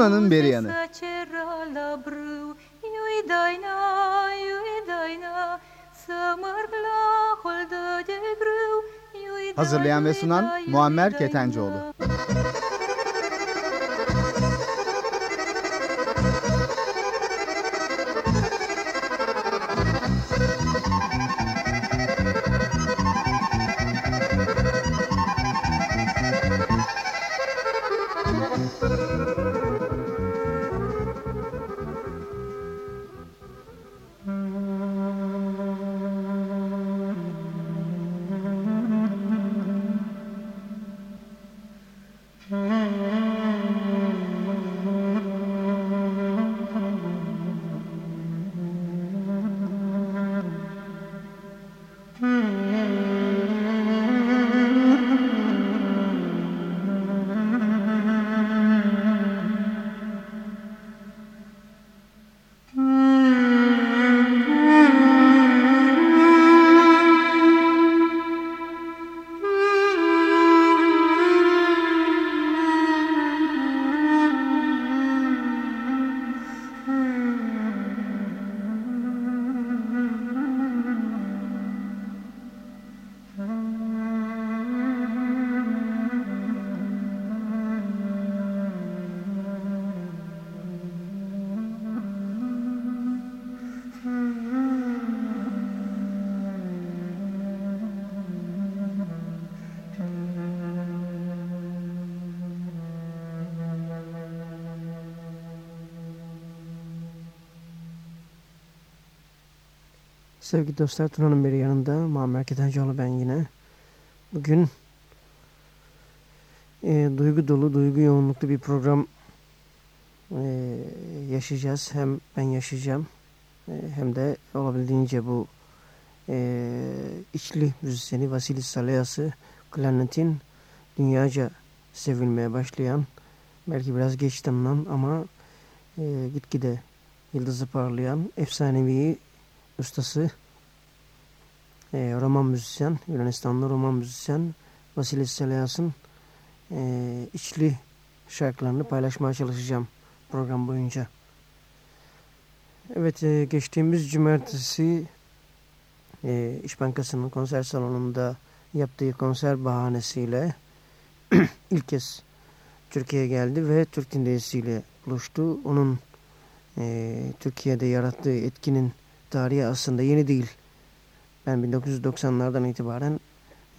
Tuna'nın beri yanı. Hazırlayan ve sunan Muammer Ketencoğlu. Sevgili dostlar Tuna'nın beri yanında Muammer Ketencoğlu ben yine. Bugün e, duygu dolu, duygu yoğunluklu bir program e, yaşayacağız. Hem ben yaşayacağım e, hem de olabildiğince bu e, içli müzisyeni Vasilis Saleas'ı klarnetin dünyaca sevilmeye başlayan belki biraz geç tanınan ama e, gitgide yıldızı parlayan efsanevi ustası e, roman müzisyen, Yunanistanlı roman müzisyen Vasilis Selias'ın e, içli şarkılarını paylaşmaya çalışacağım program boyunca. Evet, e, geçtiğimiz cumartesi e, İş Bankası'nın konser salonunda yaptığı konser bahanesiyle ilk kez Türkiye'ye geldi ve Türk dinleyicisiyle buluştu. Onun e, Türkiye'de yarattığı etkinin tarihi aslında yeni değil. Ben 1990'lardan itibaren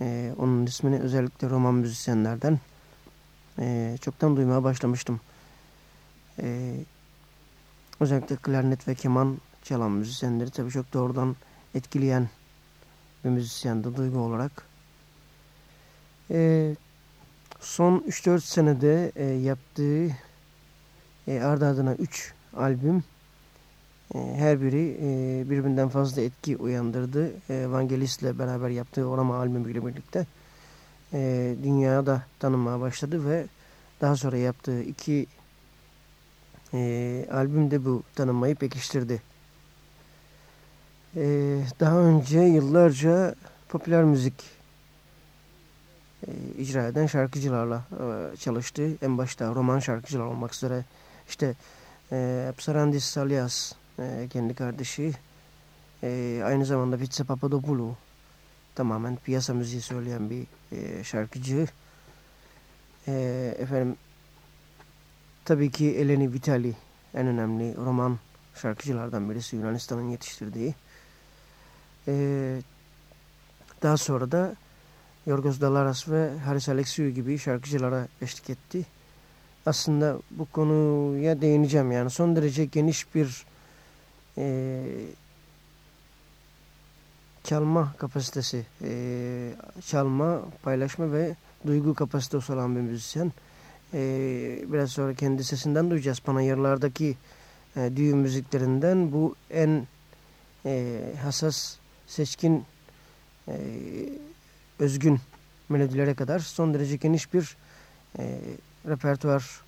e, onun ismini özellikle roman müzisyenlerden e, çoktan duymaya başlamıştım. E, özellikle klarnet ve keman çalan müzisyenleri tabii çok doğrudan etkileyen bir müzisyendi duygu olarak. E, son 3-4 senede e, yaptığı e, ardı ardına 3 albüm her biri e, birbirinden fazla etki uyandırdı. Evangelist ile beraber yaptığı Orama albümüyle birlikte e, dünyada tanınmaya başladı ve daha sonra yaptığı iki e, albümde bu tanınmayı pekiştirdi. Daha önce yıllarca popüler müzik icra eden şarkıcılarla çalıştı. En başta roman şarkıcılar olmak üzere işte Psarandis Salias e, kendi kardeşi. E, aynı zamanda Vitse Papadopoulou tamamen piyasa müziği söyleyen bir e, şarkıcı. E, efendim tabii ki Eleni Vitali en önemli roman şarkıcılardan birisi Yunanistan'ın yetiştirdiği. Daha sonra da Yorgos Dalaras ve Haris Alexiou gibi şarkıcılara eşlik etti. Aslında bu konuya değineceğim yani son derece geniş bir e, çalma kapasitesi, e, çalma, paylaşma ve duygu kapasitesi olan bir müzisyen. E, biraz sonra kendi sesinden duyacağız. Panayırlardaki e, düğün müziklerinden bu en e, hassas, seçkin, e, özgün melodilere kadar son derece geniş bir e, repertuar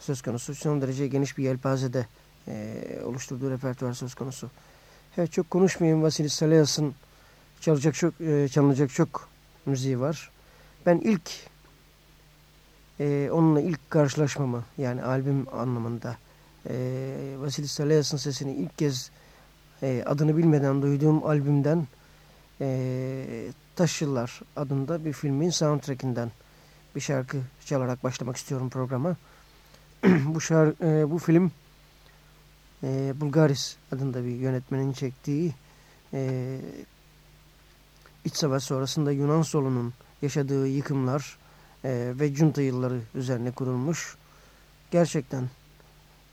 söz konusu. Son derece geniş bir yelpazede e, oluşturduğu repertuar söz konusu. Evet çok konuşmayayım. Vasilis Salayas'ın çalacak çok, e, çalınacak çok müziği var. Ben ilk e, onunla ilk karşılaşmamı yani albüm anlamında e, Vasilis Salayas'ın sesini ilk kez e, adını bilmeden duyduğum albümden e, Taş Yıllar adında bir filmin soundtrackinden bir şarkı çalarak başlamak istiyorum programa. bu, şar, e, bu film e, Bulgaris adında bir yönetmenin çektiği e, iç savaş sonrasında Yunan solunun yaşadığı yıkımlar e, ve junta yılları üzerine kurulmuş. Gerçekten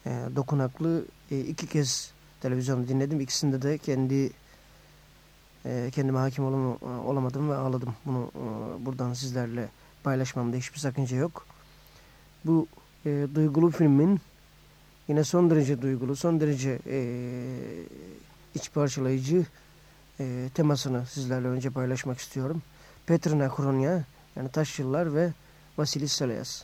e, dokunaklı e, iki kez televizyonda dinledim. İkisinde de kendi e, kendime hakim olam olamadım ve ağladım. Bunu e, buradan sizlerle paylaşmamda hiçbir sakınca yok. Bu e, duygulu filmin yine son derece duygulu, son derece e, iç parçalayıcı e, temasını sizlerle önce paylaşmak istiyorum. Petrina Kronya yani Taş Yıllar ve Vasilis Salayas.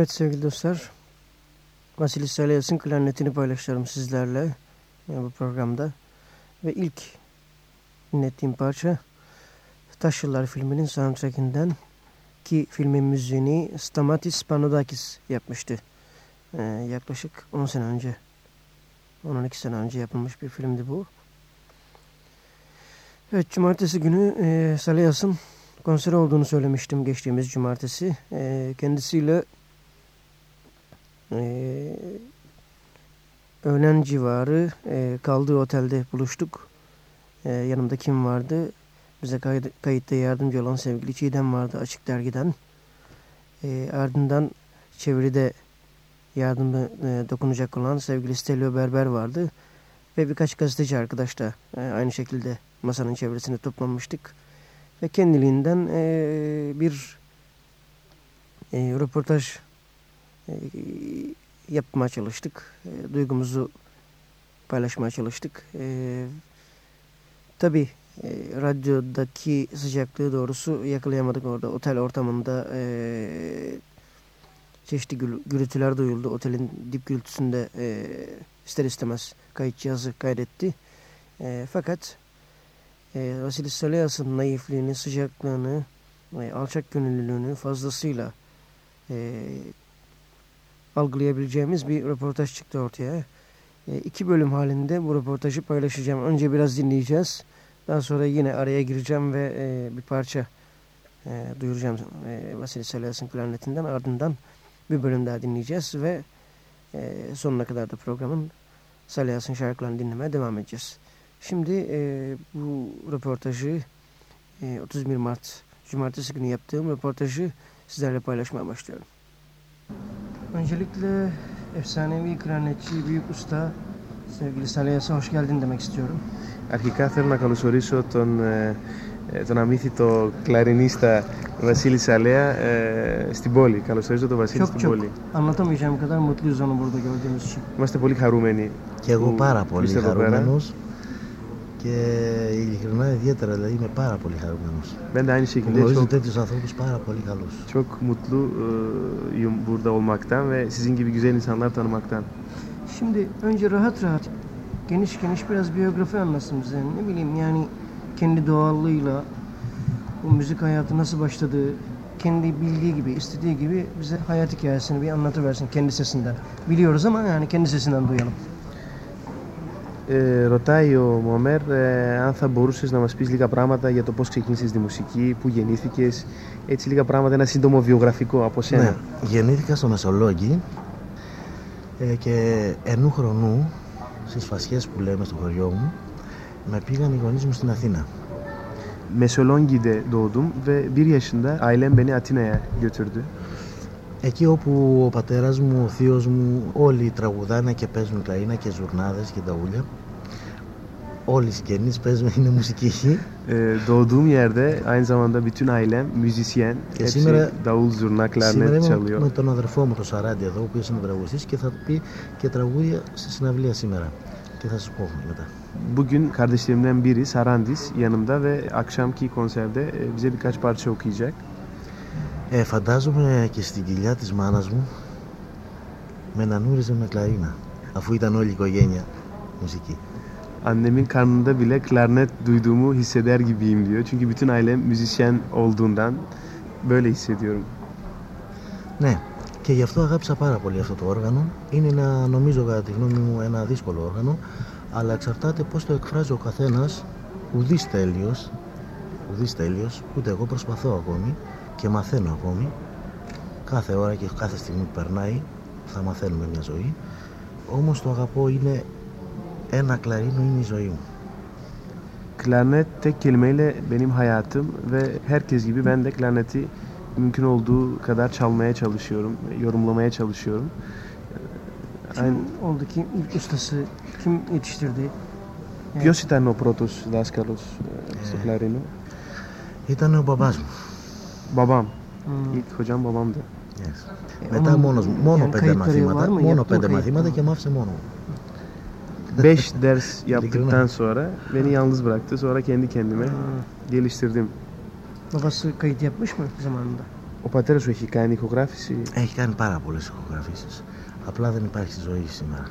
Evet sevgili dostlar. Vasilis Salyas'ın klarnetini paylaşıyorum sizlerle e, bu programda. Ve ilk dinlettiğim parça Taş Yıllar filminin soundtrackinden ki filmin müziğini Stamatis Panodakis yapmıştı. Ee, yaklaşık 10 sene önce, 10-12 sene önce yapılmış bir filmdi bu. Evet, cumartesi günü e, Salyas'ın konseri olduğunu söylemiştim geçtiğimiz cumartesi. E, kendisiyle e, öğlen civarı e, kaldığı otelde buluştuk. E, yanımda kim vardı? Bize kayıt, kayıtta yardımcı olan sevgili Çiğdem vardı Açık Dergi'den. E, ardından çeviride yardımı e, dokunacak olan sevgili Stelio Berber vardı. Ve birkaç gazeteci arkadaş da e, aynı şekilde masanın çevresini toplamıştık. Ve kendiliğinden e, bir e, röportaj yapmaya çalıştık. E, duygumuzu paylaşmaya çalıştık. E, tabii e, radyodaki sıcaklığı doğrusu yakalayamadık orada. Otel ortamında e, çeşitli gürültüler duyuldu. Otelin dip gürültüsünde e, ister istemez kayıt cihazı kaydetti. E, fakat e, Vasilis Salyas'ın naifliğini, sıcaklığını, e, alçak gönüllülüğünü fazlasıyla e, algılayabileceğimiz bir röportaj çıktı ortaya. E, iki bölüm halinde bu röportajı paylaşacağım. Önce biraz dinleyeceğiz. Daha sonra yine araya gireceğim ve e, bir parça e, duyuracağım e, Vasilis Salyas'ın klarnetinden. Ardından bir bölüm daha dinleyeceğiz ve e, sonuna kadar da programın Salyas'ın şarkılarını dinlemeye devam edeceğiz. Şimdi e, bu röportajı e, 31 Mart Cumartesi günü yaptığım röportajı sizlerle paylaşmaya başlıyorum. Öncelikle efsanevi klarnetçi, büyük usta sevgili Salyas'a hoş geldin demek istiyorum. Αρχικά θέλω να καλωσορίσω τον, τον αμύθιτο κλαρινίστα Βασίλη Σαλέα ε, στην πόλη. Καλωσορίζω τον Βασίλη çok, στην çok πόλη. anlatamayacağım kadar mutluyuz onu burada gördüğümüz için. Είμαστε πολύ χαρούμενοι. Και εγώ που πάρα πολύ είστε εδώ πέρα. χαρούμενος και ειλικρινά ιδιαίτερα δηλαδή είμαι πάρα πολύ χαρούμενος. Ben de aynı Που şekilde γνωρίζω çok, τέτοιους ανθρώπους πάρα πολύ καλούς. çok mutluyum burada olmaktan ve sizin gibi güzel insanlar tanımaktan. Şimdi önce rahat rahat geniş geniş biraz biyografi anlatsın bize. Ne bileyim yani kendi doğallığıyla bu müzik hayatı nasıl başladı, kendi bildiği gibi, istediği gibi bize hayat hikayesini bir anlatıversin kendi sesinden. Biliyoruz ama yani kendi sesinden duyalım. Ε, ρωτάει ο Μωμέρ ε, αν θα μπορούσες να μας πεις λίγα πράγματα για το πώς ξεκίνησες τη μουσική, πού γεννήθηκες, έτσι λίγα πράγματα, ένα σύντομο βιογραφικό από σένα. Ναι, γεννήθηκα στο Μεσολόγγι ε, και ενού χρονού στις φασιές που λέμε στο χωριό μου με πήγαν οι γονείς μου στην Αθήνα. Mesolongi'de doğdum ve bir yaşında ailem beni Atina'ya götürdü. Εκεί όπου ο πατέρας μου, ο θείος μου, όλοι τραγουδάνε και παίζουν κλαρίνα και ζουρνάδες και ταούλια. Όλοι οι συγγενείς παίζουν, είναι μουσική. Ee, doğduğum yerde aynı zamanda bütün ailem müzisyen. Και Hepsi σήμερα- davul, zurna, Σήμερα klarnet είμαι çalıyor. με τον αδερφό μου, τον Σαράντι εδώ, ο οποίος είναι τραγουδιστής και θα πει και τραγούδια στη συναυλία σήμερα. Και θα σας πω μετά. Bugün kardeşlerimden biri Sarandis yanımda ve akşamki konserde e, bize birkaç parça okuyacak. Ε, φαντάζομαι και στην κοιλιά της μάνας μου με νανούριζε με κλαρίνα, αφού ήταν όλη η οικογένεια μουσική. Annemin karnında bile klarnet duyduğumu hisseder gibiyim diyor. Çünkü bütün ailem müzisyen olduğundan böyle hissediyorum. Ναι, και γι' αυτό αγάπησα πάρα πολύ αυτό το όργανο. Είναι ένα, νομίζω κατά τη γνώμη μου, ένα δύσκολο όργανο, αλλά εξαρτάται πώς το εκφράζει ο καθένας, ουδής τέλειος, ουδής τέλειος, ούτε εγώ προσπαθώ ακόμη και μαθαίνω ακόμη. Κάθε ώρα και κάθε στιγμή που περνάει θα μαθαίνουμε μια ζωή. Όμως το αγαπώ είναι ένα κλαρίνο είναι η ζωή μου. Klarnet tek kelimeyle benim hayatım ve herkes gibi ben de klarneti mümkün olduğu kadar çalmaya çalışıyorum, yorumlamaya çalışıyorum. Kim Aynı, oldu ki ilk ustası, kim yetiştirdi? Evet. Ποιος ήταν ο πρώτος δάσκαλος ε, στο Ε, κλαρίνο? Ήταν ο μπαμπάς μου. Babam. Hmm. İlk hocam babamdı. Yes. E, Μετά onun μόνος μου, μόνο yani πέντε kayıtları var μαθήματα, mı? μόνο Yaptın πέντε kayıt μαθήματα mı? και μ' άφησε μόνο μου. Beş ders yaptıktan Elikirine. sonra beni yalnız bıraktı. Sonra kendi kendime Hmm. geliştirdim. Babası kayıt yapmış mı zamanında? Ο πατέρας σου έχει κάνει ηχογράφηση; Έχει κάνει πάρα πολλές ηχογραφήσεις. Απλά δεν υπάρχει στη ζωή σήμερα.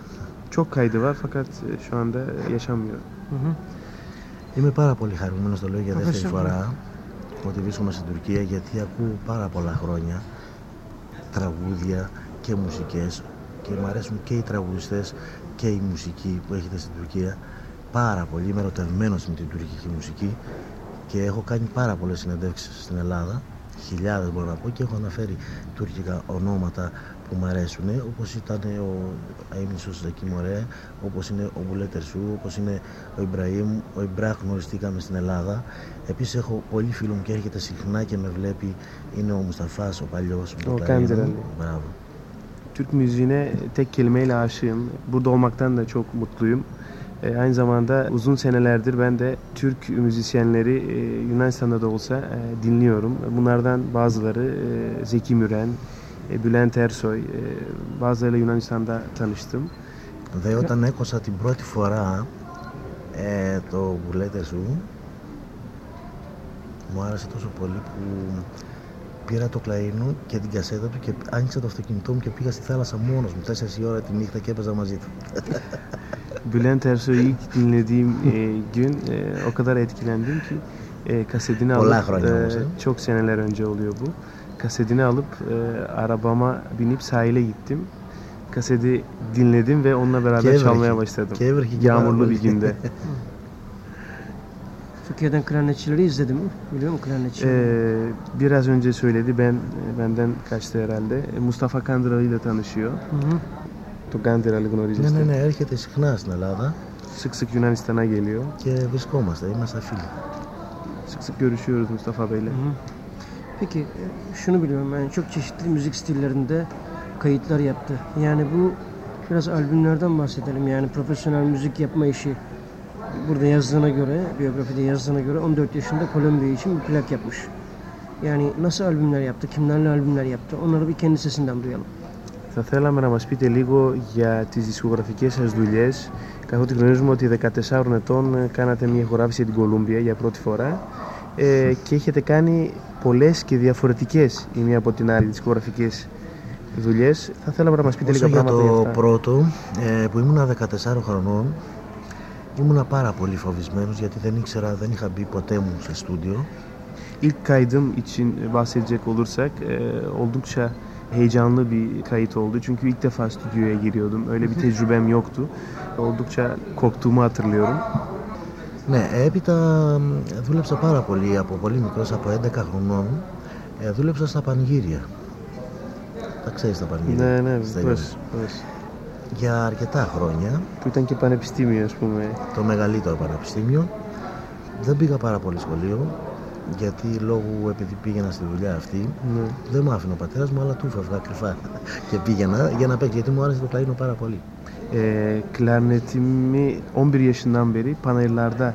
Çok kaydı var fakat şu anda yaşamıyor. Hı hı. Είμαι πάρα πολύ χαρούμενος, το λέω για δεύτερη Ευχαριστώ. φορά, ότι βρίσκομαι στην Τουρκία γιατί ακούω πάρα πολλά χρόνια τραγούδια και μουσικές και μου αρέσουν και οι τραγουδιστές και η μουσική που έχετε στην Τουρκία. Πάρα πολύ. Είμαι ερωτευμένος με την τουρκική μουσική και έχω κάνει πάρα πολλές συνεντεύξεις στην Ελλάδα. Χιλιάδες μπορώ να πω και έχω αναφέρει τουρκικά ονόματα που μου αρέσουν όπως ήταν ο Αίμνησος Ζακί Μωρέ όπως είναι ο Μπουλέτερ Σου όπως είναι ο Ιμπραήμ ο Ιμπράχ γνωριστήκαμε στην Ελλάδα. Επίσης έχω πολύ φίλο μου και έρχεται συχνά και με βλέπει. Είναι ο Μουσταφάς ο παλιός Ο μου Kandilali. Μπράβο Türk müziğine tek kelimeyle aşığım. Burada olmaktan da çok mutluyum. E, aynı zamanda uzun senelerdir ben de Türk müzisyenleri e, Yunanistan'da da olsa e, dinliyorum. Bunlardan bazıları e, Zeki Müren, e, Bülent Ersoy, e, bazılarıyla Yunanistan'da tanıştım. Δε όταν έκοσα την πρώτη φορά ε, το μπουλέτε σου μου άρεσε τόσο πολύ που πήρα το κλαρίνο και την κασέτα του και άνοιξα το αυτοκίνητό μου και πήγα στη θάλασσα μόνος μου 4 η ώρα τη νύχτα και έπαιζα μαζί του. Bülent Ersoy'u ilk dinlediğim e, gün e, o kadar etkilendim ki e, kasetini Πολλά alıp χρόνια e, όμως, ε. çok seneler önce oluyor bu. Kasetini alıp e, arabama binip sahile gittim. Kaseti dinledim ve onunla beraber Και çalmaya έβρεχε. başladım. Και έβρεχε και πάρα Yağmurlu πολύ. bir günde. Türkiye'den klarnetçileri izledim mi? Biliyor musun klarnetçileri? E, biraz önce söyledi ben benden kaçtı herhalde. E, Mustafa Kandıralı ile tanışıyor. Hı hı. Το Kandıralı ναι, γνωρίζεστε. ναι, ναι, έρχεται συχνά στην Ελλάδα Sık sık Yunanistan'a geliyor. και βρισκόμαστε, είμαστε φίλοι. Sık sık görüşüyoruz Mustafa Bey'le. Hı hı. Peki e, şunu biliyorum yani çok çeşitli müzik stillerinde kayıtlar yaptı. Yani bu biraz albümlerden bahsedelim. Yani profesyonel müzik yapma işi burada yazdığına göre, biyografide yazdığına göre 14 yaşında Kolombiya için bir plak yapmış. Yani nasıl albümler yaptı, kimlerle albümler yaptı onları bir kendi sesinden duyalım. Θα θέλαμε να μας πείτε λίγο για τις δισκογραφικές σας δουλειές καθότι γνωρίζουμε ότι 14 ετών ε, κάνατε μια ηχογράφηση για την Κολούμπια για πρώτη φορά ε, και έχετε κάνει πολλές και διαφορετικές η μία από την άλλη δισκογραφικές δουλειές. Θα θέλαμε να μας πείτε Όσο λίγα για πράγματα για το αυτά. πρώτο, ε, που ήμουνα 14 χρονών, ήμουνα πάρα πολύ φοβισμένος γιατί δεν ήξερα, δεν είχα μπει ποτέ μου σε στούντιο. İlk kaydım için bahsedecek olursak e, oldukça heyecanlı bir kayıt oldu. Çünkü ilk defa stüdyoya giriyordum. Öyle bir tecrübem yoktu. Oldukça korktuğumu hatırlıyorum. Ναι, έπειτα μ, δούλεψα πάρα πολύ από πολύ μικρός, από 11 χρονών. Ε, δούλεψα στα πανηγύρια. Τα ξέρεις τα πανηγύρια. Ναι, ναι, Στέλιο. βεβαίως, βεβαίως. Για αρκετά χρόνια, Που ήταν και πανεπιστήμιο, ας πούμε. το μεγαλύτερο πανεπιστήμιο. Δεν πήγα πάρα πολύ σχολείο, γιατί λόγω επειδή πήγαινα στη δουλειά αυτή, Ναι. δεν μου άφηνε ο πατέρας μου, αλλά του έφευγα κρυφά. και πήγαινα για να παίξει, γιατί μου άρεσε το κλαρίνο πάρα πολύ. Ee, klarnetimi 11 yaşından beri panayırlarda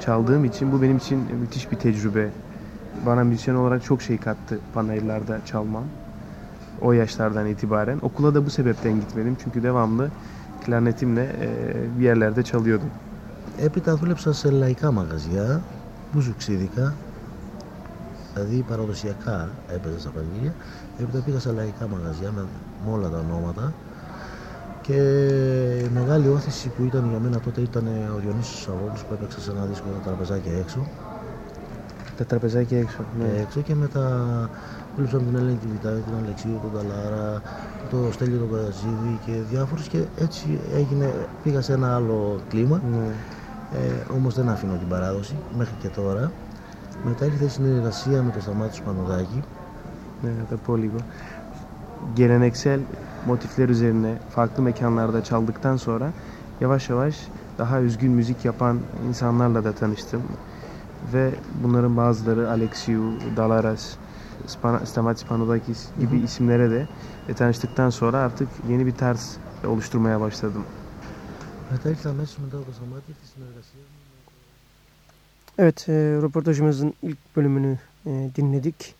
çaldığım için bu benim için müthiş bir tecrübe. Bana müzisyen olarak çok şey kattı panayırlarda çalmam. O yaşlardan itibaren. Okula da bu sebepten gitmedim. Çünkü devamlı klarnetimle e, bir yerlerde çalıyordum. Έπειτα δούλεψα σε λαϊκά μαγαζιά, μπουζουξίδικα, δηλαδή παραδοσιακά έπαιζα στα πανηγύρια. Έπειτα πήγα σε λαϊκά μαγαζιά με, με όλα τα ονόματα και η μεγάλη όθηση που ήταν για μένα τότε ήταν ο Διονύσης Σαββόπουλος που έπαιξε σε ένα δίσκο τα τραπεζάκια έξω Τα τραπεζάκια έξω. και Ναι. έξω και μετά δούλεψα με την Ελένη τη Βιτάλη, τον Αλεξίου, τον Ταλάρα, το Στέλιο τον Καζίδη και διάφορους και έτσι έγινε, πήγα σε ένα άλλο κλίμα Ναι. ε, όμως δεν αφήνω την παράδοση μέχρι και τώρα. Μετά ήρθε η συνεργασία με τον Σταμάτης Σπανοδάκη. Ne da πω λίγο. Geleneksel motifler üzerine farklı mekanlarda çaldıktan sonra yavaş yavaş daha üzgün müzik yapan insanlarla da tanıştım. Ve bunların bazıları Alexiou, Dalaras, Stamati Pano'daki gibi isimlere de e, tanıştıktan sonra artık yeni bir tarz oluşturmaya başladım. Evet, e, röportajımızın ilk bölümünü e, dinledik.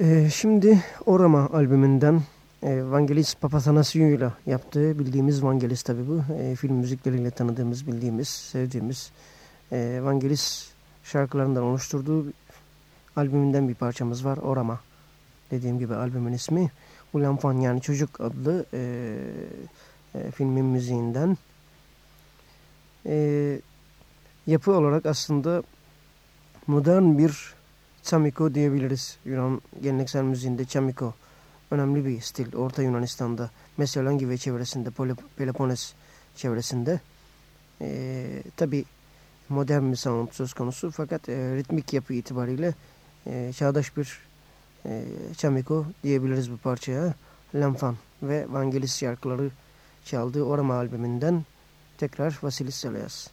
E, şimdi Orama albümünden e, Vangelis Papathanassiou ile yaptığı bildiğimiz Vangelis tabi bu. E, film müzikleriyle tanıdığımız, bildiğimiz, sevdiğimiz e, Vangelis şarkılarından oluşturduğu albümünden bir parçamız var. Orama. Dediğim gibi albümün ismi. Ulan Fan yani Çocuk adlı e, e, filmin müziğinden. E, yapı olarak aslında modern bir Çamiko diyebiliriz. Yunan geleneksel müziğinde Çamiko önemli bir stil. Orta Yunanistan'da Mesolangi ve çevresinde Peloponnes çevresinde. E, Tabi modern bir sound söz konusu fakat e, ritmik yapı itibariyle e, çağdaş bir e, Çamiko diyebiliriz bu parçaya. Lamfan ve Vangelis şarkıları çaldığı Orama albümünden tekrar Vasilis Salias.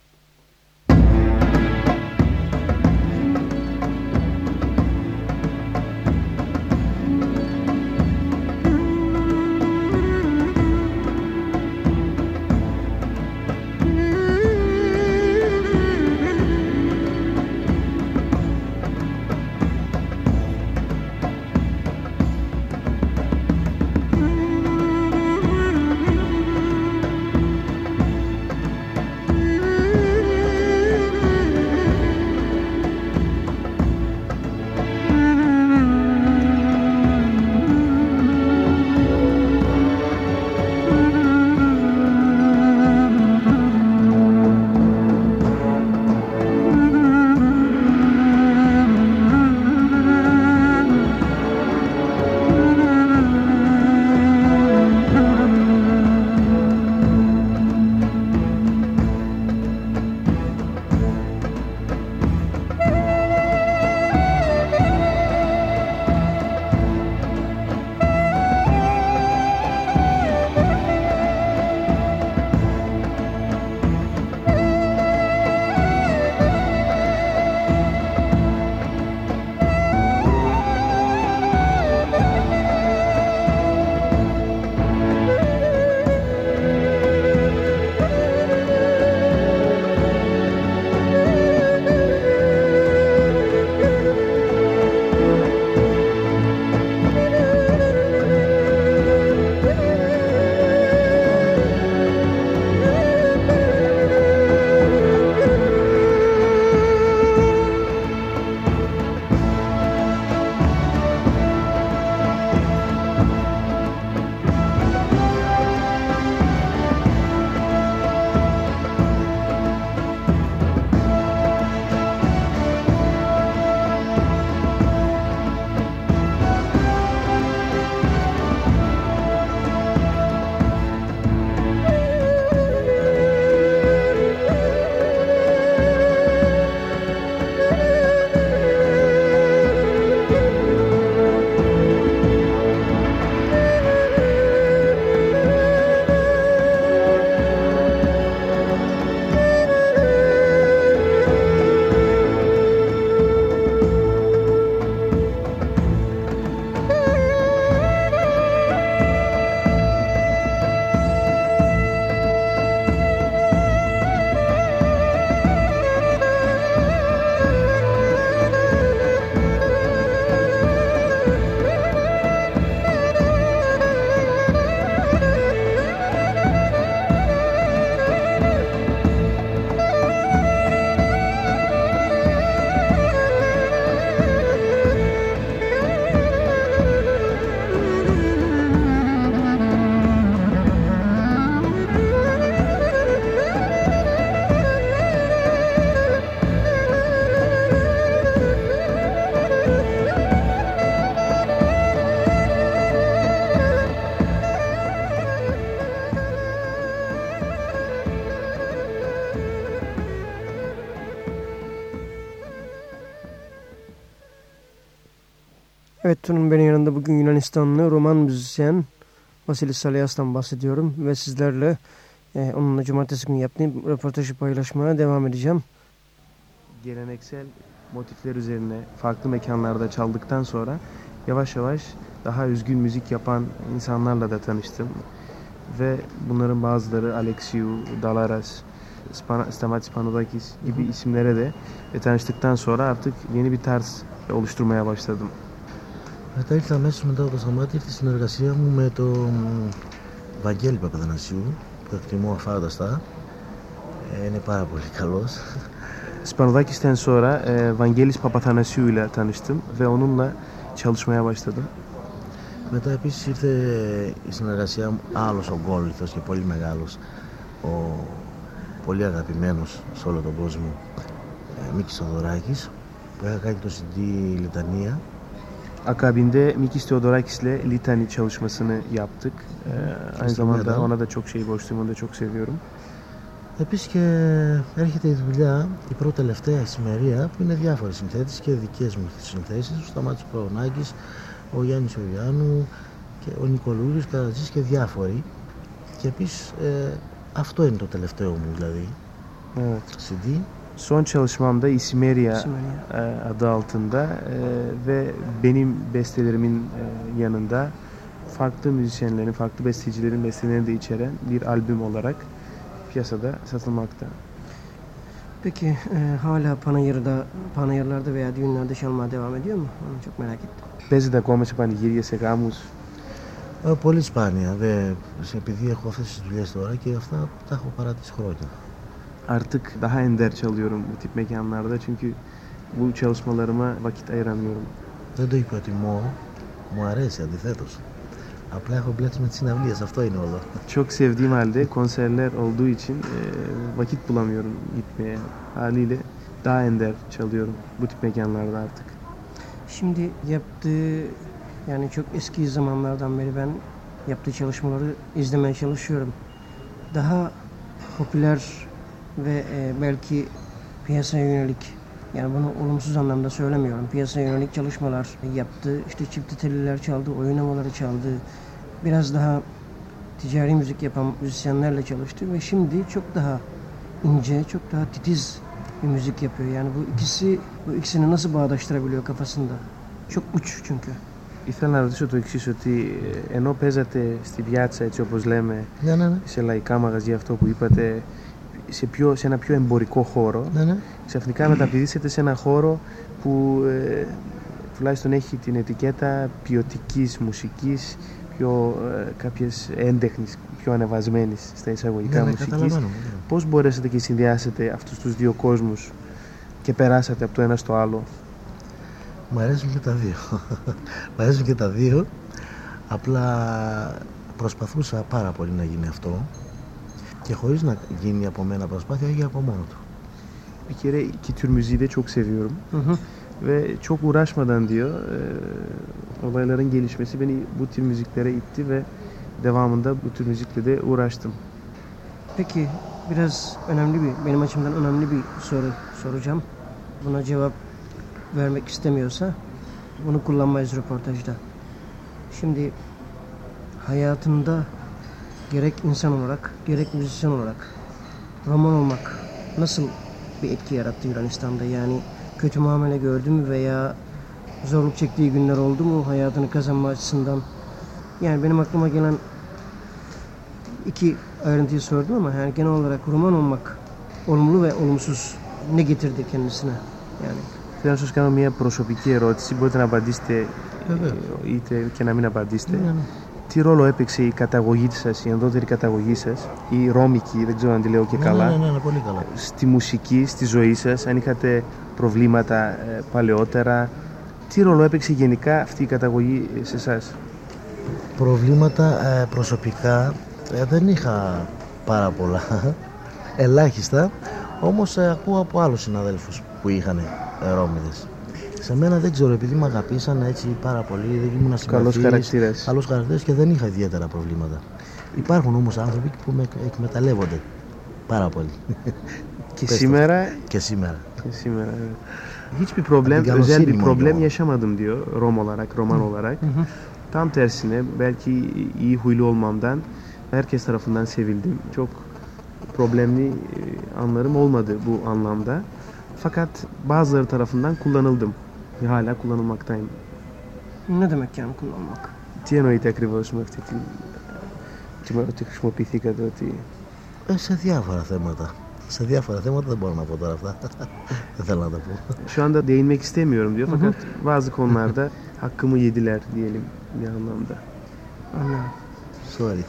Evet Tun'un benim yanında bugün Yunanistanlı roman müzisyen Vasilis Salias'tan bahsediyorum ve sizlerle e, onunla cumartesi günü yaptığım röportajı paylaşmaya devam edeceğim. Geleneksel motifler üzerine farklı mekanlarda çaldıktan sonra yavaş yavaş daha üzgün müzik yapan insanlarla da tanıştım. Ve bunların bazıları Alexiou, Dalaras, Stamatis Panodakis gibi isimlere de ve tanıştıktan sonra artık yeni bir tarz oluşturmaya başladım. Μετά ήρθα αμέσως μετά από το Σταμάτη τη συνεργασία μου με τον Βαγγέλη Παπαδανασιού που εκτιμώ αφάνταστα. Ε, είναι πάρα πολύ καλός. Spanodakis'ten sonra e, Vangelis Papathanasiou ile tanıştım ve onunla çalışmaya başladım. Μετά επίσης ήρθε η συνεργασία μου άλλος ογκόλυθος και πολύ μεγάλος, ο πολύ αγαπημένος σε όλο τον κόσμο, ε, Μίκης Θοδωράκης, που είχα κάνει το CD Λιτανία Akabinde Mikis Theodorakis ile Litani çalışmasını yaptık. E, aynı zamanda ona da çok şey borçluyum, onu da çok seviyorum. Επίσης και έρχεται η δουλειά, η πρώτη τελευταία ησημερία, που είναι διάφορες συνθέτες και δικές μου συνθέσεις, ο Σταμάτης Προγονάκης, ο Γιάννης Ογιάννου, και ο Νικολούλης, Καρατζής και διάφοροι. Και επίσης ε, αυτό είναι το τελευταίο μου δηλαδή, Evet. CD. Son çalışmam da Isimeria İsmail ya. e, adı altında e, ve benim bestelerimin e, yanında farklı müzisyenlerin, farklı bestecilerin bestelerini de içeren bir albüm olarak piyasada satılmakta. Peki e, hala panayırda, panayırlarda veya düğünlerde çalmaya devam ediyor mu? Onu çok merak ettim. Παίζεται ακόμα σε πανηγύρια, σε γάμους. Ε, πολύ σπάνια, δε, σε- επειδή έχω αυτές τις δουλειές τώρα και αυτά τα έχω παρατήσει χρόνια. Artık daha ender çalıyorum bu tip mekanlarda çünkü bu çalışmalarıma vakit ayıramıyorum. Δεν το υποτιμώ, μου αρέσει αντιθέτως. Απλά έχω μπλέξει με τις συναυλίες, αυτό είναι όλο. Çok sevdiğim halde konserler olduğu için e, vakit bulamıyorum gitmeye. Haliyle daha ender çalıyorum bu tip mekanlarda artık. Şimdi yaptığı yani çok eski zamanlardan beri ben yaptığı çalışmaları izlemeye çalışıyorum. Daha popüler ve e, belki piyasaya yönelik yani bunu olumsuz anlamda söylemiyorum. Piyasaya yönelik çalışmalar yaptı. İşte çift telliler çaldı, oyun havaları çaldı. Biraz daha ticari müzik yapan müzisyenlerle çalıştı ve şimdi çok daha ince, çok daha titiz bir müzik yapıyor. Yani bu ikisi bu ikisini nasıl bağdaştırabiliyor kafasında? Çok uç çünkü. Ήθελα να ρωτήσω το εξή ότι ε, ενώ παίζατε στη πιάτσα έτσι όπως λέμε Ναι, ναι, ναι. σε λαϊκά μαγαζιά αυτό που είπατε σε, πιο, σε ένα πιο εμπορικό χώρο ναι, ναι. ξαφνικά μεταπηδήσετε σε ένα χώρο που ε, τουλάχιστον έχει την ετικέτα ποιοτικής μουσικής πιο ε, κάποιες έντεχνης, πιο ανεβασμένης στα εισαγωγικά ναι, ναι, μουσικής καταλαβαίνω. ναι. Πώς μπορέσατε και συνδυάσετε αυτούς τους δύο κόσμους και περάσατε από το ένα στο άλλο; Μου αρέσουν και τα δύο. Μου αρέσουν και τα δύο. Απλά προσπαθούσα πάρα πολύ να γίνει αυτό και χωρίς να γίνει από μένα προσπάθεια, έγινε από μόνο του. Bir kere iki tür müziği de çok seviyorum. Hı hı. Ve çok uğraşmadan diyor e, olayların gelişmesi beni bu tür müziklere itti ve devamında bu tür müzikle de uğraştım. Peki biraz önemli bir, benim açımdan önemli bir soru soracağım. Buna cevap vermek istemiyorsa bunu kullanmayız röportajda. Şimdi hayatında gerek insan olarak gerek müzisyen olarak roman olmak nasıl bir etki yarattı Yunanistan'da? Yani kötü muamele gördü mü veya zorluk çektiği günler oldu mu hayatını kazanma açısından? Yani benim aklıma gelen iki ayrıntıyı sordum ama yani genel olarak roman olmak olumlu ve olumsuz ne getirdi kendisine? Yani Θέλω να σας κάνω μια προσωπική ερώτηση, μπορείτε να απαντήσετε Βεβαίως. ε, είτε και να μην απαντήσετε. Ναι, ναι. Τι ρόλο έπαιξε η καταγωγή σας, η ενδότερη καταγωγή σας, η ρώμικη, δεν ξέρω αν τη λέω και Ναι, καλά, ναι, ναι, ναι, πολύ καλά. στη μουσική, στη ζωή σας, αν είχατε προβλήματα ε, παλαιότερα, τι ρόλο έπαιξε γενικά αυτή η καταγωγή σε εσάς; Προβλήματα ε, προσωπικά ε, δεν είχα πάρα πολλά, ελάχιστα, όμως ε, ακούω από άλλους συναδέλφους που είχαν ε, Ρώμιδες. Σε μένα δεν ξέρω, επειδή με αγαπήσαν έτσι πάρα πολύ, δεν ήμουν Καλός συμπαθής, χαρακτήρας. καλός χαρακτήρας και δεν είχα ιδιαίτερα προβλήματα. Υπάρχουν όμως άνθρωποι που με εκμεταλλεύονται πάρα πολύ Και Πες το. σήμερα, και σήμερα. και σήμερα evet. hiçbir problem, Hadi özel bir Galatasaray problem mı yaşamadım diyor Rom olarak, roman olarak. Tam tersine belki iyi huylu olmamdan herkes tarafından sevildim. Çok problemli e, anlarım olmadı bu anlamda. Fakat bazıları tarafından kullanıldım. Ve hala kullanılmaktayım. ne demek yani kullanmak? Τι εννοείται ακριβώς με αυτή την... τι με- ότι χρησιμοποιηθήκατε ότι... Ε, σε διάφορα θέματα. Σε διάφορα θέματα δεν μπορώ να πω τώρα αυτά. δεν θέλω να τα πω. Şu anda değinmek istemiyorum diyor fakat bazı konularda hakkımı yediler diyelim bir anlamda. Anladım. Sorry.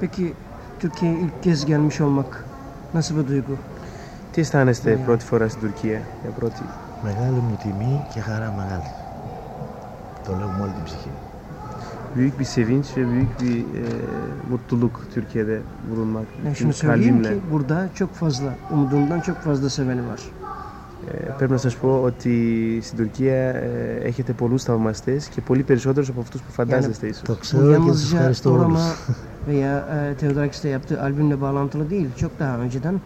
Peki Türkiye'ye ilk kez gelmiş olmak nasıl bir duygu? Τι αισθάνεστε πρώτη φορά στην Τουρκία, για πρώτη. Μεγάλη μου τιμή και χαρά μεγάλη. Το λέω με όλη την ψυχή. Büyük bir sevinç ve büyük bir e, mutluluk Türkiye'de bulunmak. Yani Tüm şunu söyleyeyim kalbimle. ki burada çok fazla, umduğumdan çok fazla seveni var. Ε, πρέπει να σας πω ότι στην Τουρκία ε, έχετε πολλούς θαυμαστές και πολύ περισσότερους από αυτούς που φαντάζεστε ίσως. Το Bu ξέρω και τους yalnızca ευχαριστώ όλους. Orama veya e, Theodorakis'te yaptığı albümle bağlantılı değil. Çok daha önceden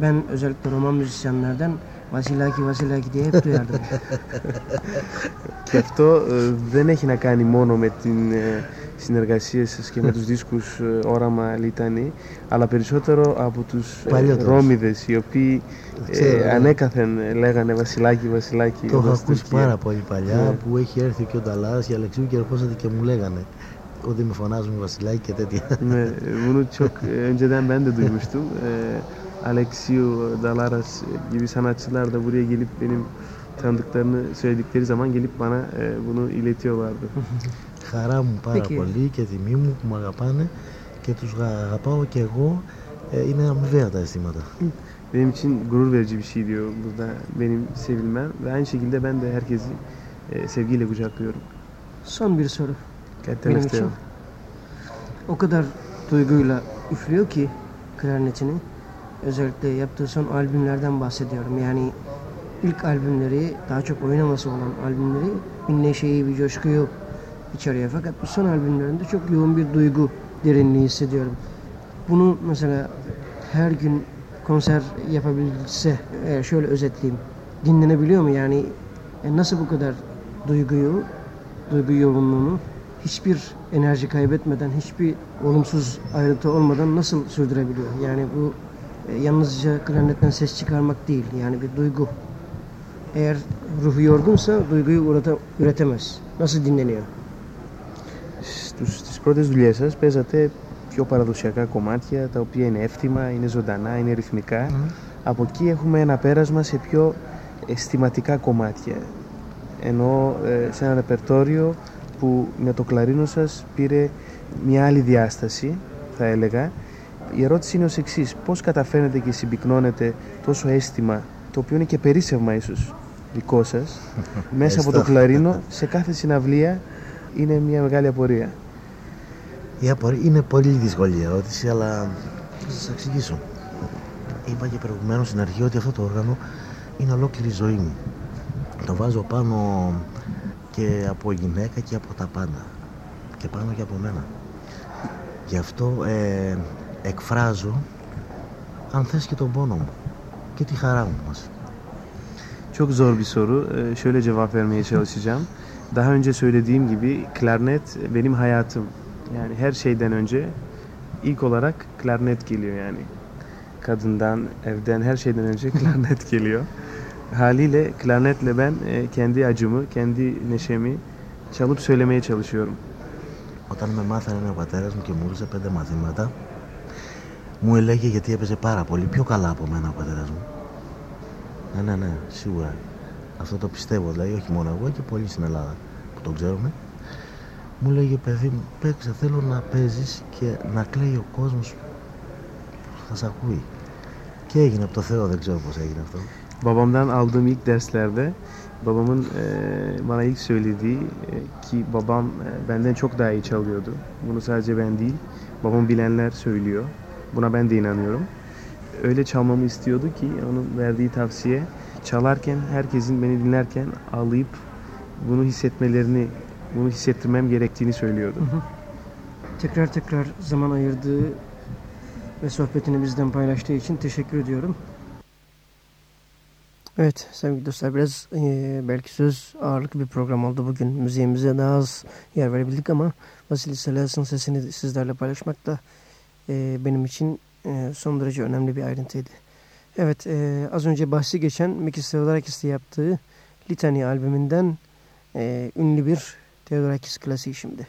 ben özellikle roman müzisyenlerden Vasilaki Vasilaki diye hep duyardım. Και αυτό ε, δεν έχει να κάνει μόνο με την ε, συνεργασία σας και με τους δίσκους ε, Όραμα Λιτανή, αλλά περισσότερο από τους ε, Παλιότερους. Ρώμιδες, οι οποίοι Ξέρω, ε, ναι. ανέκαθεν λέγανε Βασιλάκι, Βασιλάκι. Το έχω εδώ στην ακούσει Τουρκία. πάρα πολύ παλιά Ναι. που έχει έρθει και ο Νταλάρας και η Αλεξίου και ερχόσατε και μου λέγανε ότι με φωνάζουν Βασιλάκη και τέτοια. Ve bunu çok e, önceden ben de duymuştum. E, Alexiu, Dalaras gibi sanatçılar da buraya gelip benim tanıdıklarını söyledikleri zaman gelip bana e, bunu iletiyorlardı. Χαρά μου πάρα Εκεί. πολύ και tιμή μου που με αγαπάνε και τους αγαπάω και εγώ. Ε, είναι αμοιβαία τα αισθήματα. Benim için gurur verici bir şey diyor burada benim sevilmem ve aynı şekilde ben de herkesi e, sevgiyle kucaklıyorum. Son bir soru. Katten Benim istiyorum. O kadar duyguyla üflüyor ki klarnetini. Özellikle yaptığı son albümlerden bahsediyorum. Yani ilk albümleri daha çok oynaması olan albümleri bir neşeyi, bir coşkuyu içeriyor. Fakat bu son albümlerinde çok yoğun bir duygu derinliği hissediyorum. Bunu mesela her gün konser yapabilse, şöyle özetleyeyim, dinlenebiliyor mu? Yani e, nasıl bu kadar duyguyu, duygu yoğunluğunu hiçbir enerji kaybetmeden, hiçbir olumsuz ayrıntı olmadan nasıl sürdürebiliyor? Yani bu yalnızca klarnetten ses çıkarmak değil, yani bir duygu. Eğer ruhu yorgunsa duyguyu ürete, üretemez. Nasıl dinleniyor? Στους, στις πρώτες δουλειές σας παίζατε πιο παραδοσιακά κομμάτια τα οποία είναι εύθυμα, είναι ζωντανά, είναι ρυθμικά. Από εκεί έχουμε ένα πέρασμα σε πιο αισθηματικά κομμάτια. Ενώ ε, σε ένα ρεπερτόριο που με το κλαρίνο σας πήρε μια άλλη διάσταση, θα έλεγα. Η ερώτηση είναι ως εξής. Πώς καταφέρνετε και συμπυκνώνετε τόσο αίσθημα, το οποίο είναι και περίσσευμα ίσως δικό σας, μέσα από το Ευχαριστώ. κλαρίνο σε κάθε συναυλία είναι μια μεγάλη απορία. Η απορία είναι πολύ δύσκολη η ερώτηση, αλλά θα σας εξηγήσω. Είπα και προηγουμένως στην αρχή ότι αυτό το όργανο είναι ολόκληρη η ζωή μου. Το βάζω πάνω και από γυναίκα και από τα πάντα. Και πάνω και από μένα. Γι' αυτό ε, εκφράζω, αν θες και τον πόνο μου. Και τη χαρά μου μας. Çok zor bir soru. Ee, Şöyle cevap vermeye çalışacağım. Daha önce söylediğim gibi klarnet benim hayatım. Yani her şeyden önce ilk olarak klarnet geliyor yani. Kadından, evden her şeyden önce klarnet geliyor. Haliyle klarnetle ben e, kendi acımı, kendi neşemi çalıp söylemeye çalışıyorum. Όταν με μάθανε ο πατέρας μου και μου έδωσε πέντε μαθήματα, μου έλεγε γιατί έπαιζε πάρα πολύ, πιο καλά από μένα ο πατέρας μου. Ναι, ναι, ναι, σίγουρα. Αυτό το πιστεύω, δηλαδή όχι μόνο εγώ και πολλοί στην Ελλάδα που τον ξέρουμε. Μου λέγε παιδί μου, παίξε, θέλω να παίζεις και να κλαίει ο κόσμος που θα σε ακούει. Και έγινε από το Θεό, δεν ξέρω πώς έγινε αυτό. Babamdan aldığım ilk derslerde babamın e, bana ilk söylediği e, ki babam e, benden çok daha iyi çalıyordu. Bunu sadece ben değil, babam bilenler söylüyor. Buna ben de inanıyorum. Öyle çalmamı istiyordu ki onun verdiği tavsiye çalarken herkesin beni dinlerken ağlayıp bunu hissetmelerini, bunu hissettirmem gerektiğini söylüyordu. Tekrar tekrar zaman ayırdığı ve sohbetini bizden paylaştığı için teşekkür ediyorum. Evet sevgili dostlar biraz e, belki söz ağırlıklı bir program oldu bugün. Müziğimize daha az yer verebildik ama Vasili Selas'ın sesini sizlerle paylaşmak da e, benim için e, son derece önemli bir ayrıntıydı. Evet e, az önce bahsi geçen Mikis Theodorakis'te yaptığı Litany albümünden e, ünlü bir Theodorakis klasiği şimdi.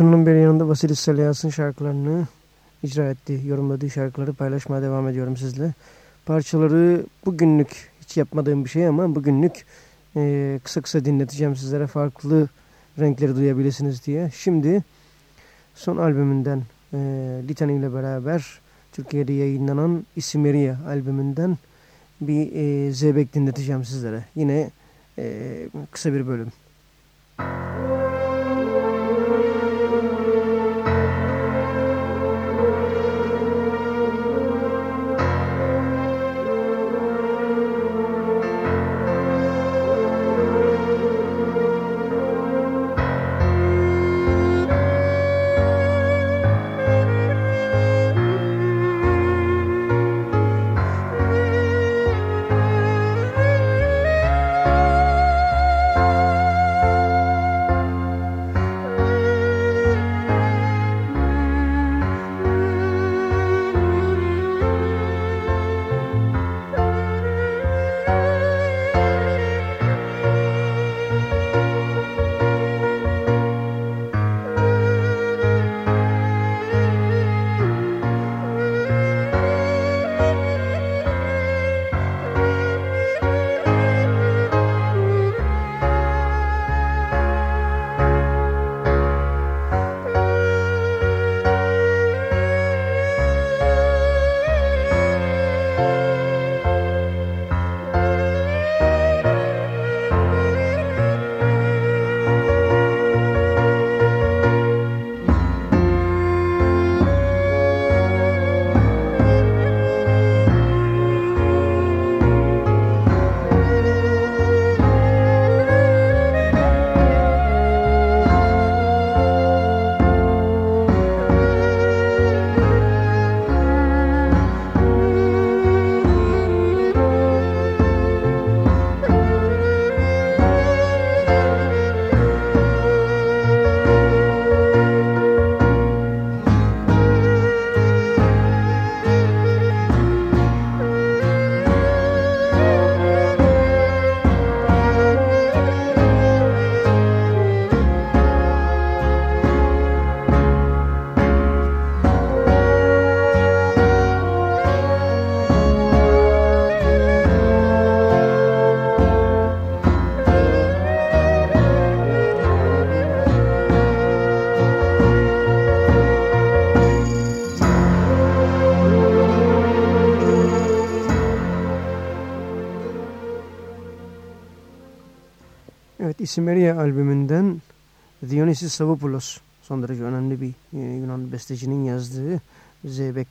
Tuna'nın bir yanında Vasilis Salyas'ın şarkılarını icra etti. Yorumladığı şarkıları paylaşmaya devam ediyorum sizle. Parçaları bugünlük hiç yapmadığım bir şey ama bugünlük e, kısa kısa dinleteceğim sizlere farklı renkleri duyabilirsiniz diye. Şimdi son albümünden e, Litany ile beraber Türkiye'de yayınlanan Isimeria albümünden bir e, zeybek dinleteceğim sizlere. Yine e, kısa bir bölüm. Isimeria albümünden Dionysis Savopoulos son derece önemli bir e, Yunan bestecinin yazdığı Zeybek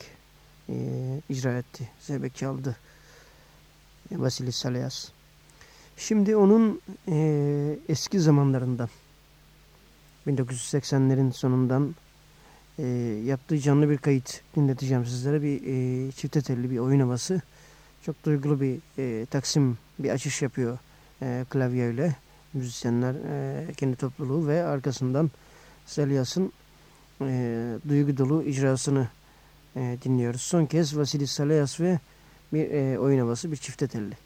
e, icra etti. Zeybek çaldı. E, Vasilis Salias. Şimdi onun e, eski zamanlarından 1980'lerin sonundan e, yaptığı canlı bir kayıt dinleteceğim sizlere. Bir e, çifte telli bir oyun havası. Çok duygulu bir e, taksim, bir açış yapıyor e, klavyeyle müzisyenler e, kendi topluluğu ve arkasından Salias'ın e, duygu dolu icrasını e, dinliyoruz. Son kez Vasilis Salias ve bir e, oyun havası bir çifte telli.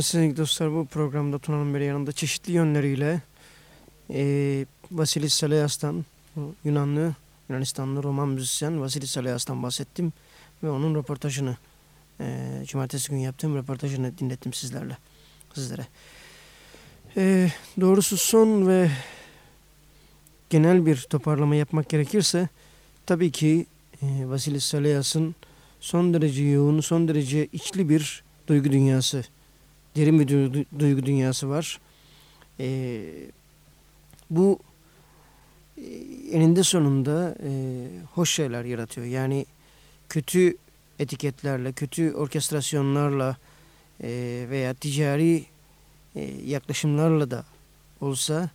Evet sevgili dostlar bu programda Tuna'nın beri yanında çeşitli yönleriyle e, Vasilis Saleyas'tan Yunanlı, Yunanistanlı roman müzisyen Vasilis Saleyas'tan bahsettim ve onun röportajını e, cumartesi günü yaptığım röportajını dinlettim sizlerle sizlere. E, doğrusu son ve genel bir toparlama yapmak gerekirse tabii ki e, Vasilis Saleyas'ın son derece yoğun, son derece içli bir duygu dünyası, derin bir duygu, duygu dünyası var. E, bu eninde sonunda e, hoş şeyler yaratıyor. Yani kötü etiketlerle, kötü orkestrasyonlarla e, veya ticari e, yaklaşımlarla da olsa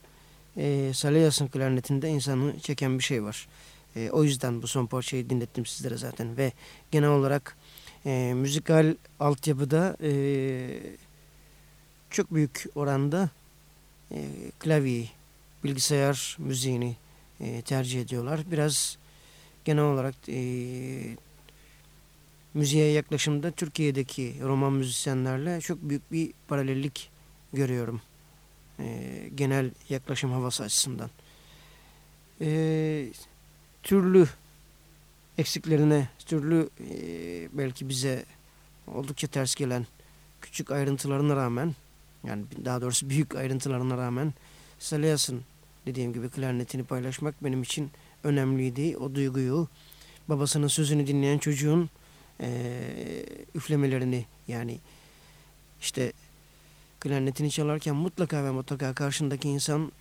e, Saleyas'ın klarnetinde insanı çeken bir şey var. E, o yüzden bu son parçayı dinlettim sizlere zaten ve genel olarak e, müzikal altyapıda e, çok büyük oranda e, klavyeyi, bilgisayar müziğini e, tercih ediyorlar. Biraz genel olarak e, müziğe yaklaşımda Türkiye'deki roman müzisyenlerle çok büyük bir paralellik görüyorum. E, genel yaklaşım havası açısından. E, türlü eksiklerine, türlü e, belki bize oldukça ters gelen küçük ayrıntılarına rağmen yani daha doğrusu büyük ayrıntılarına rağmen Saleyas'ın dediğim gibi klarnetini paylaşmak benim için önemliydi. O duyguyu babasının sözünü dinleyen çocuğun e, üflemelerini yani işte klarnetini çalarken mutlaka ve mutlaka karşındaki insan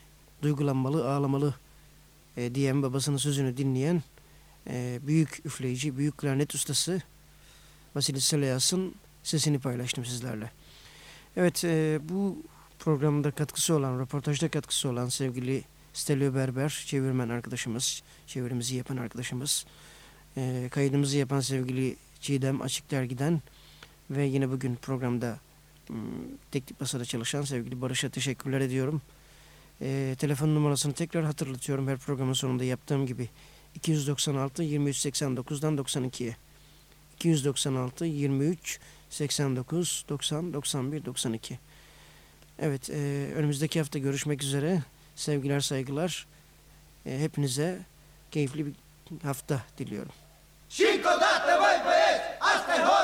duygulanmalı, ağlamalı e, diyen babasının sözünü dinleyen e, büyük üfleyici, büyük klarnet ustası Vasilis Saleyas'ın sesini paylaştım sizlerle. Evet e, bu programda katkısı olan, röportajda katkısı olan sevgili Stelio Berber, çevirmen arkadaşımız, çevirimizi yapan arkadaşımız, e, kaydımızı yapan sevgili Çiğdem Açık Dergi'den ve yine bugün programda m, teknik masada çalışan sevgili Barış'a teşekkürler ediyorum. E, telefon numarasını tekrar hatırlatıyorum her programın sonunda yaptığım gibi 296 23 89'dan 92'ye 296 23 89 90 91 92 Evet e, önümüzdeki hafta görüşmek üzere. Sevgiler saygılar. E, hepinize keyifli bir hafta diliyorum. Cinco date voi, hasta